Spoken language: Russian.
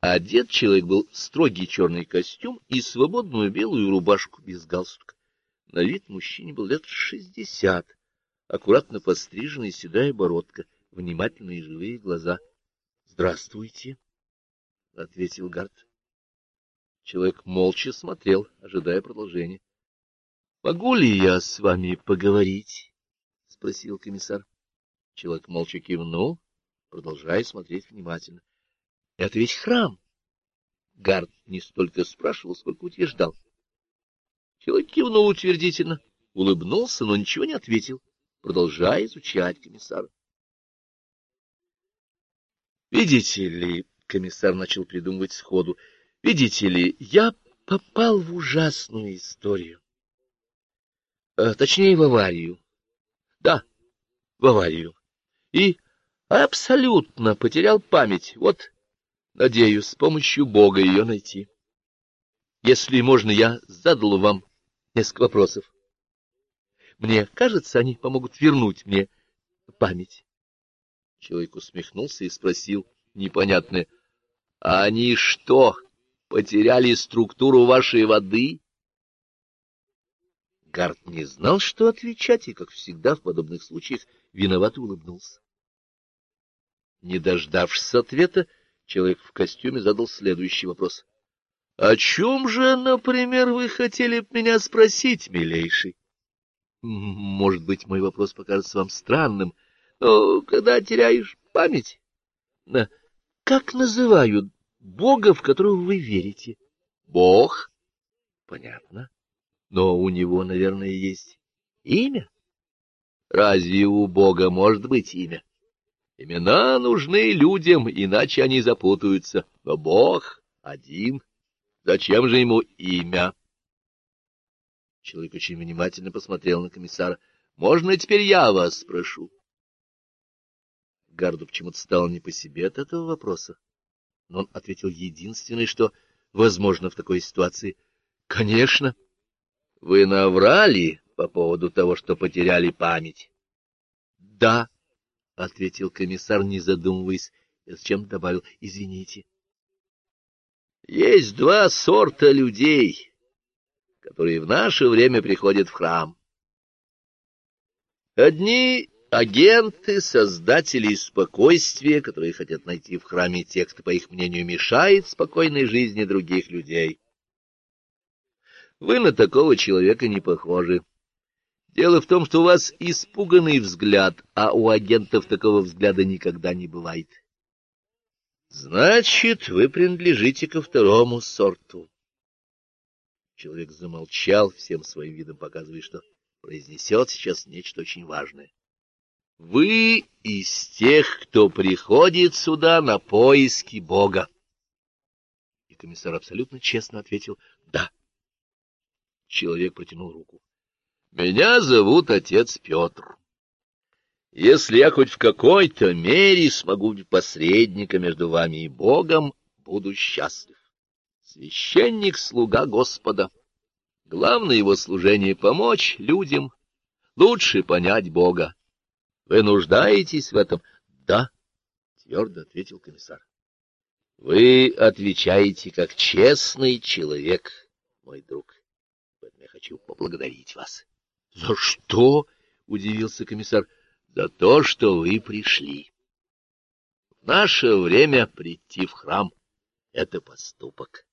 Одет человек был в строгий черный костюм и свободную белую рубашку без галстука. На вид мужчине был лет шестьдесят, аккуратно постриженная седая бородка, внимательные живые глаза. — Здравствуйте, — ответил Гард. Человек молча смотрел, ожидая продолжения. — Могу ли я с вами поговорить? — спросил комиссар. Человек молча кивнул, продолжая смотреть внимательно. Это ведь храм. Гард не столько спрашивал, сколько утверждал. Человек кивнул утвердительно, улыбнулся, но ничего не ответил, продолжая изучать комиссара. Видите ли, комиссар начал придумывать сходу, видите ли, я попал в ужасную историю. А, точнее, в аварию. Да, в аварию. И абсолютно потерял память. Вот Надеюсь, с помощью Бога ее найти. Если можно, я задал вам несколько вопросов. Мне кажется, они помогут вернуть мне память. Человек усмехнулся и спросил непонятное. — Они что, потеряли структуру вашей воды? Гарт не знал, что отвечать, и, как всегда в подобных случаях, виновато улыбнулся. Не дождавшись ответа, Человек в костюме задал следующий вопрос. — О чем же, например, вы хотели меня спросить, милейший? — Может быть, мой вопрос покажется вам странным, но когда теряешь память... — Как называют Бога, в которого вы верите? — Бог. — Понятно. Но у него, наверное, есть имя. Разве у Бога может быть имя? Имена нужны людям, иначе они запутаются. Но Бог один. Зачем же ему имя? Человек очень внимательно посмотрел на комиссара. — Можно теперь я вас спрошу? Гарду почему-то стало не по себе от этого вопроса. Но он ответил единственное, что возможно в такой ситуации. — Конечно. — Вы наврали по поводу того, что потеряли память? — Да. — ответил комиссар, не задумываясь, и зачем добавил «извините». Есть два сорта людей, которые в наше время приходят в храм. Одни — агенты, создатели спокойствия, которые хотят найти в храме тех, кто, по их мнению, мешает спокойной жизни других людей. Вы на такого человека не похожи. Дело в том, что у вас испуганный взгляд, а у агентов такого взгляда никогда не бывает. Значит, вы принадлежите ко второму сорту. Человек замолчал, всем своим видом показывая, что произнесет сейчас нечто очень важное. Вы из тех, кто приходит сюда на поиски Бога. И комиссар абсолютно честно ответил «да». Человек протянул руку. Меня зовут отец Петр. Если я хоть в какой-то мере смогу быть посредником между вами и Богом, буду счастлив. Священник — слуга Господа. Главное его служение — помочь людям лучше понять Бога. Вы нуждаетесь в этом? — Да, — твердо ответил комиссар. — Вы отвечаете как честный человек, мой друг. Поэтому я хочу поблагодарить вас. — За что? — удивился комиссар. — За то, что вы пришли. В наше время прийти в храм — это поступок.